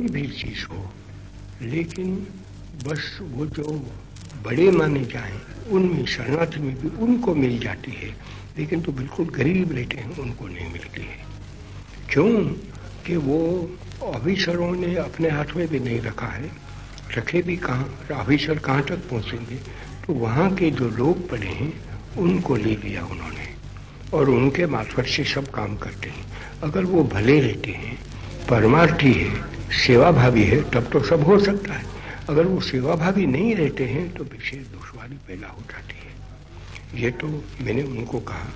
कोई भी चीज़ हो। लेकिन बस वो जो बड़े माने जाए, उनमें शरणार्थी में भी उनको मिल जाती है। लेकिन तो बिल्कुल गरीब रहते हैं, उनको नहीं मिलती है। क्यों? कि वो अभिसरों ने अपने हाथ में भी नहीं रखा है। रखे भी कहाँ? अभिसर कहाँ तक पहुँचेंगे? तो वहाँ के जो लोग पड़े हैं, उनको ले लिया उन्होंने। और उनके मार्फत से सब काम करते हैं। अगर वो भले रहते हैं परमार्थी है, सेवाभावी है, तब तो सब हो सकता है। अगर वो सेवाभावी नहीं रहते हैं तो विशेष दुश्वारी पैदा हो जाती है। ये तो मैंने उनको कहा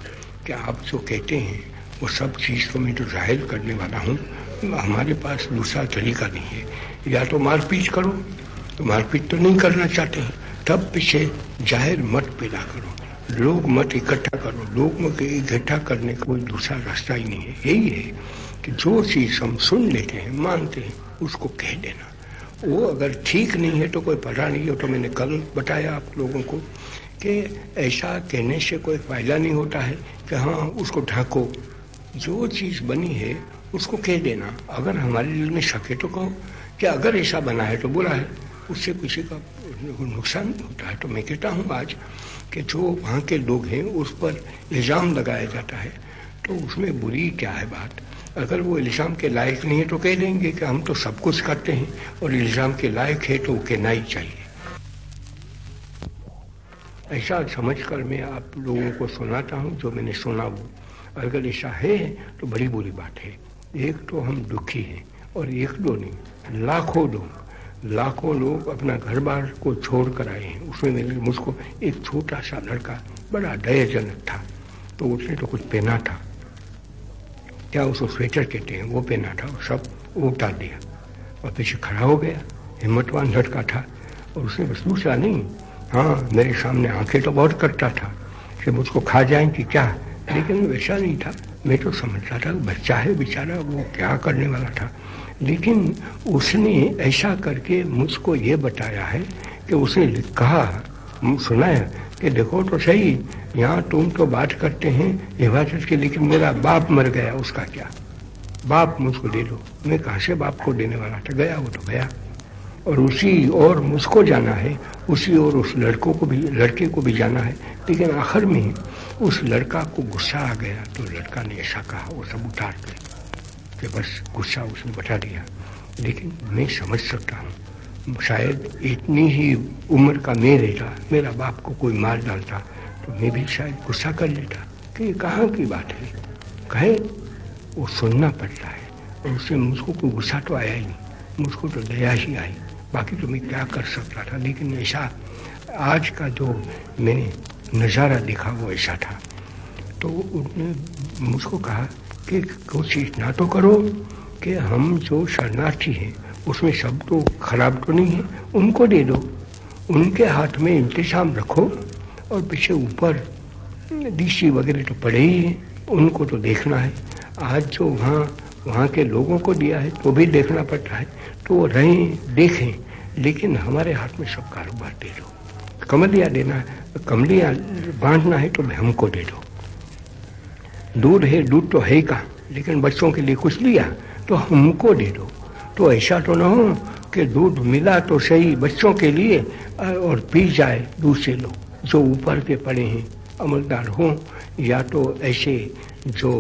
कि आप जो कहते हैं, वो सब चीज़ तो मैं तो ज़ाहिर करने वाला हूँ, हमारे पास दूसरा तरीका नहीं है। या तो मारपीट करो तो मारपीट तो नहीं करना चाहते हैं। तब पीछे ज़ाहिर मत पैदा करो, लोग मत इकट्ठा करो। लोग मत इकट्ठा करने का कोई दूसरा रास्ता ही नहीं है। यही है कि जो चीज़ हम सुन लेते हैं, मानते हैं, उसको कह देना। वो अगर ठीक नहीं है तो कोई पता नहीं हो तो मैंने कल बताया आप लोगों को कि ऐसा कहने से कोई फ़ायदा नहीं होता है कि हाँ उसको ढाको। जो चीज़ बनी है, उसको कह देना। अगर हमारे दिल में शक है तो कहो कि अगर ऐसा बना है तो बुरा है। उससे किसी का नुकसान नहीं होता है। तो मैं कहता हूँ आज कि जो वहाँ के लोग हैं, उस पर इल्ज़ाम लगाया जाता है। तो उसमें बुरी क्या है बात? अगर वो इल्ज़ाम के लायक नहीं है तो कह देंगे कि हम तो सब कुछ करते हैं और इल्ज़ाम के लायक है तो कहना ही चाहिए। ऐसा समझकर मैं आप लोगों को सुनाता हूँ, जो मैंने सुना वो। अगर ऐसा है तो बड़ी बुरी बात है। एक तो हम दुखी हैं और एक दो नहीं, लाखों लोग। लाखों लोग अपना घर बार को छोड़ कर आए हैं। उसमें मेरे मुझको एक छोटा सा लड़का, बड़ा दयाजनक था। तो उसने तो कुछ पहना था। क्या उसको स्वेटर कहते हैं? वो पहना था सब वो उतार दिया। और पीछे खड़ा हो गया, हिम्मतवान लड़का था। और उसने बस दूसरा नहीं हाँ मेरे सामने आँखें तो बहुत करता था कि मुझको खा जाए कि क्या? लेकिन वैसा नहीं था। मैं तो समझता था, बच्चा है, बेचारा, वो क्या करने वाला था। लेकिन उसने ऐसा करके मुझको ये बताया है कि उसने कहा, सुना है कि देखो तो सही। यहाँ तुम तो बात करते हैं हिफाजत की, लेकिन मेरा बाप मर गया, उसका क्या? बाप मुझको दे दो। मैं कहा से बाप को देने वाला था? गया वो तो गया। और उसी और मुझको जाना है, उसी और उस लड़कों को भी, लड़के को भी जाना है। लेकिन आखिर में उस लड़का को गुस्सा आ गया तो लड़का ने ऐसा कहा, वो सब उतार के बस गुस्सा उसने बता दिया। लेकिन मैं समझ सकता हूँ शायद इतनी ही उम्र का मैं रहता मेरा बाप को कोई मार डालता तो मैं भी शायद गुस्सा कर लेता। कि ये कहाँ की बात है? कहे, वो सुनना पड़ता है, और उससे मुझको कोई गुस्सा तो आया ही नहीं, मुझको तो दया ही आई। बाकी तो मैं क्या कर सकता था? लेकिन ऐसा, आज का जो मैंने नज़ारा देखा, वो ऐसा था। तो उसने मुझको कहा कि कोशिश ना तो करो कि हम जो शरणार्थी हैं उसमें सब तो खराब तो नहीं है, उनको दे दो। उनके हाथ में इंतज़ाम रखो और पीछे ऊपर डीसी वगैरह तो पड़े ही हैं, उनको तो देखना है। आज जो वहाँ वहाँ के लोगों को दिया है तो भी देखना पड़ता है तो वो रहें, देखें। लेकिन हमारे हाथ में सब कारोबार दे दो। कमलिया देना है, कमलिया बांटना है तो हमको दे दो। दूध है, दूध तो है ही कहाँ, लेकिन बच्चों के लिए कुछ लिया तो हमको दे दो। तो ऐसा तो ना हो कि दूध मिला तो सही बच्चों के लिए और पी जाए दूसरे लोग, जो ऊपर के पड़े हैं, अमलदार हों, या तो ऐसे जो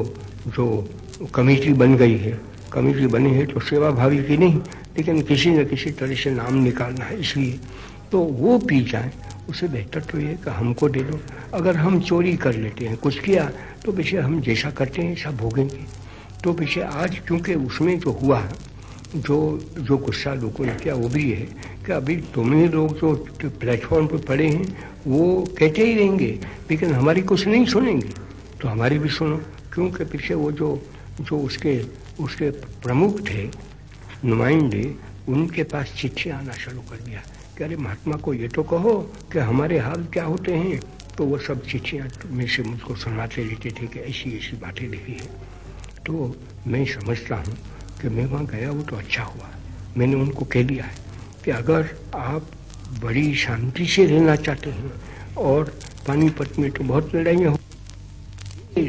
जो कमेटी बन गई है। कमेटी बनी है तो सेवा भावी की नहीं, लेकिन किसी न किसी तरह से नाम निकालना है, इसलिए तो वो पी जाए उससे बेहतर तो ये कि हमको दे दो। अगर हम चोरी कर लेते हैं, कुछ किया तो पीछे हम जैसा करते हैं ऐसा भोगेंगे। तो पीछे आज क्योंकि उसमें जो हुआ जो जो गुस्सा लोगों ने किया वो भी है कि अभी तुम्हें लोग जो प्लेटफॉर्म पर पड़े हैं, वो कहते ही रहेंगे, लेकिन हमारी कुछ नहीं सुनेंगे। तो हमारी भी सुनो, क्योंकि पीछे वो जो जो उसके उसके प्रमुख थे, नुमाइंदे, उनके पास चिट्ठी आना शुरू कर दिया। कि अरे महात्मा को ये तो कहो कि हमारे हाल क्या होते हैं। तो वो सब चिट्ठियाँ में से मुझको सुनाते रहते थे कि ऐसी ऐसी बातें लिखी है। तो मैं समझता हूँ कि मैं वहाँ गया, वो तो अच्छा हुआ। मैंने उनको कह दिया है कि अगर आप बड़ी शांति से रहना चाहते हैं और पानीपत में तो बहुत लड़ाइयाँ हो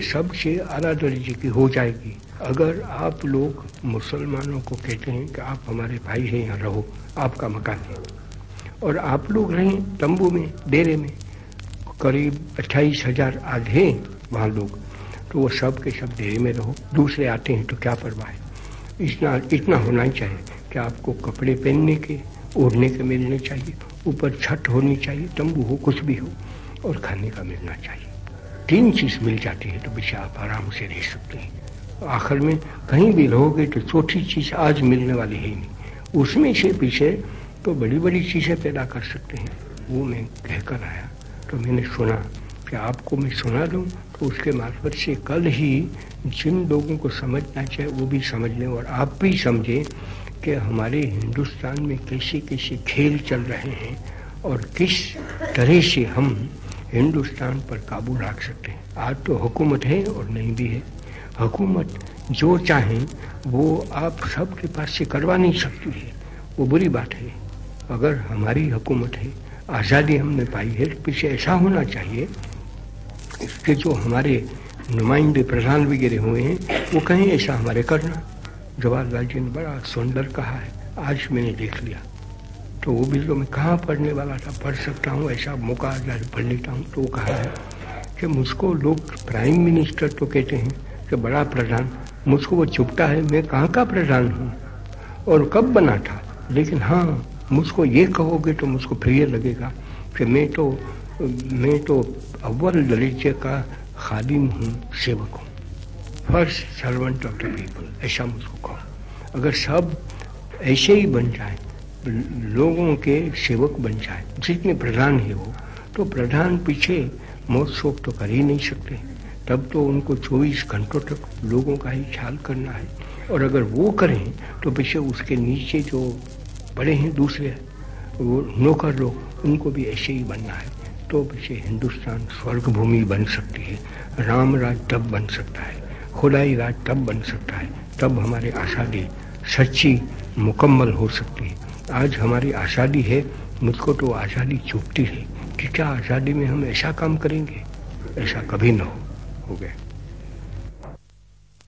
सबसे आला दर्जे की हो जाएगी। अगर आप लोग मुसलमानों को कहते हैं कि आप हमारे भाई हैं, यहाँ रहो, आपका मकान है। और आप लोग रहें तंबू में, डेरे में, करीब अट्ठाईस हज़ार हैं वहाँ लोग तो वो सब के सब डेरे में रहो, दूसरे आते हैं तो क्या परवाह है? इतना इतना होना चाहिए कि आपको कपड़े पहनने के, ओढ़ने के मिलने चाहिए, ऊपर छत होनी चाहिए, तंबू हो, कुछ भी हो, और खाने का मिलना चाहिए। तीन चीज़ मिल जाती है तो पीछे आप आराम से रह सकते हैं। आखिर में कहीं भी रहोगे तो चौथी चीज़ आज मिलने वाली है नहीं। उसमें से पीछे तो बड़ी बड़ी चीज़ें पैदा कर सकते हैं, वो मैं कहकर आया। तो मैंने सुना कि आपको मैं सुना दूँ तो उसके मार्फत से कल ही जिन लोगों को समझना चाहिए वो भी समझ लें और आप भी समझें कि हमारे हिंदुस्तान में कैसे कैसे खेल चल रहे हैं और किस तरह से हम हिंदुस्तान पर काबू रख सकते हैं। आज तो हुकूमत है और नहीं भी है। हुकूमत जो चाहें, वो आप सबके पास से करवा नहीं सकती है। वो बुरी बात है। अगर हमारी हुकूमत है, आज़ादी हमने पाई है तो पीछे ऐसा होना चाहिए कि जो हमारे नुमाइंदे प्रधान वगैरह हुए हैं, वो कहीं ऐसा हमारे करना जवाहरलाल जी ने बड़ा सुंदर कहा है। आज मैंने देख लिया। तो वो भी तो मैं कहाँ पढ़ने वाला था, पढ़ सकता हूँ, ऐसा मौका आ जाए पढ़ लेता हूँ। तो वो कहा है कि मुझको लोग प्राइम मिनिस्टर तो कहते हैं कि बड़ा प्रधान, मुझको वो चुपता है, मैं कहाँ का प्रधान हूँ? और कब बना था? लेकिन हाँ मुझको ये कहोगे तो मुझको प्रिय लगेगा कि मैं तो मैं तो अव्वल दर्जे का खादिम हूँ सेवक हूँ। First servant of the people ऐसा मुझको कहो। अगर सब ऐसे ही बन जाए, लोगों के सेवक बन जाए, जितने प्रधान है वो तो प्रधान पीछे मौत शोक तो कर ही नहीं सकते। तब तो उनको 24 घंटों तक लोगों का ही ख्याल करना है। और अगर वो करें तो पीछे उसके नीचे जो बड़े हैं दूसरे, वो नौकर लोग, उनको भी ऐसे ही बनना है। तो पीछे हिंदुस्तान स्वर्ग भूमि बन सकती है राम राज तब बन सकता है खुदाई राज तब बन सकता है, तब हमारी आज़ादी सच्ची मुकम्मल हो सकती है। आज हमारी आज़ादी है, मुझको तो आज़ादी चुपती है कि क्या आज़ादी में हम ऐसा काम करेंगे? ऐसा कभी ना हो हो गया।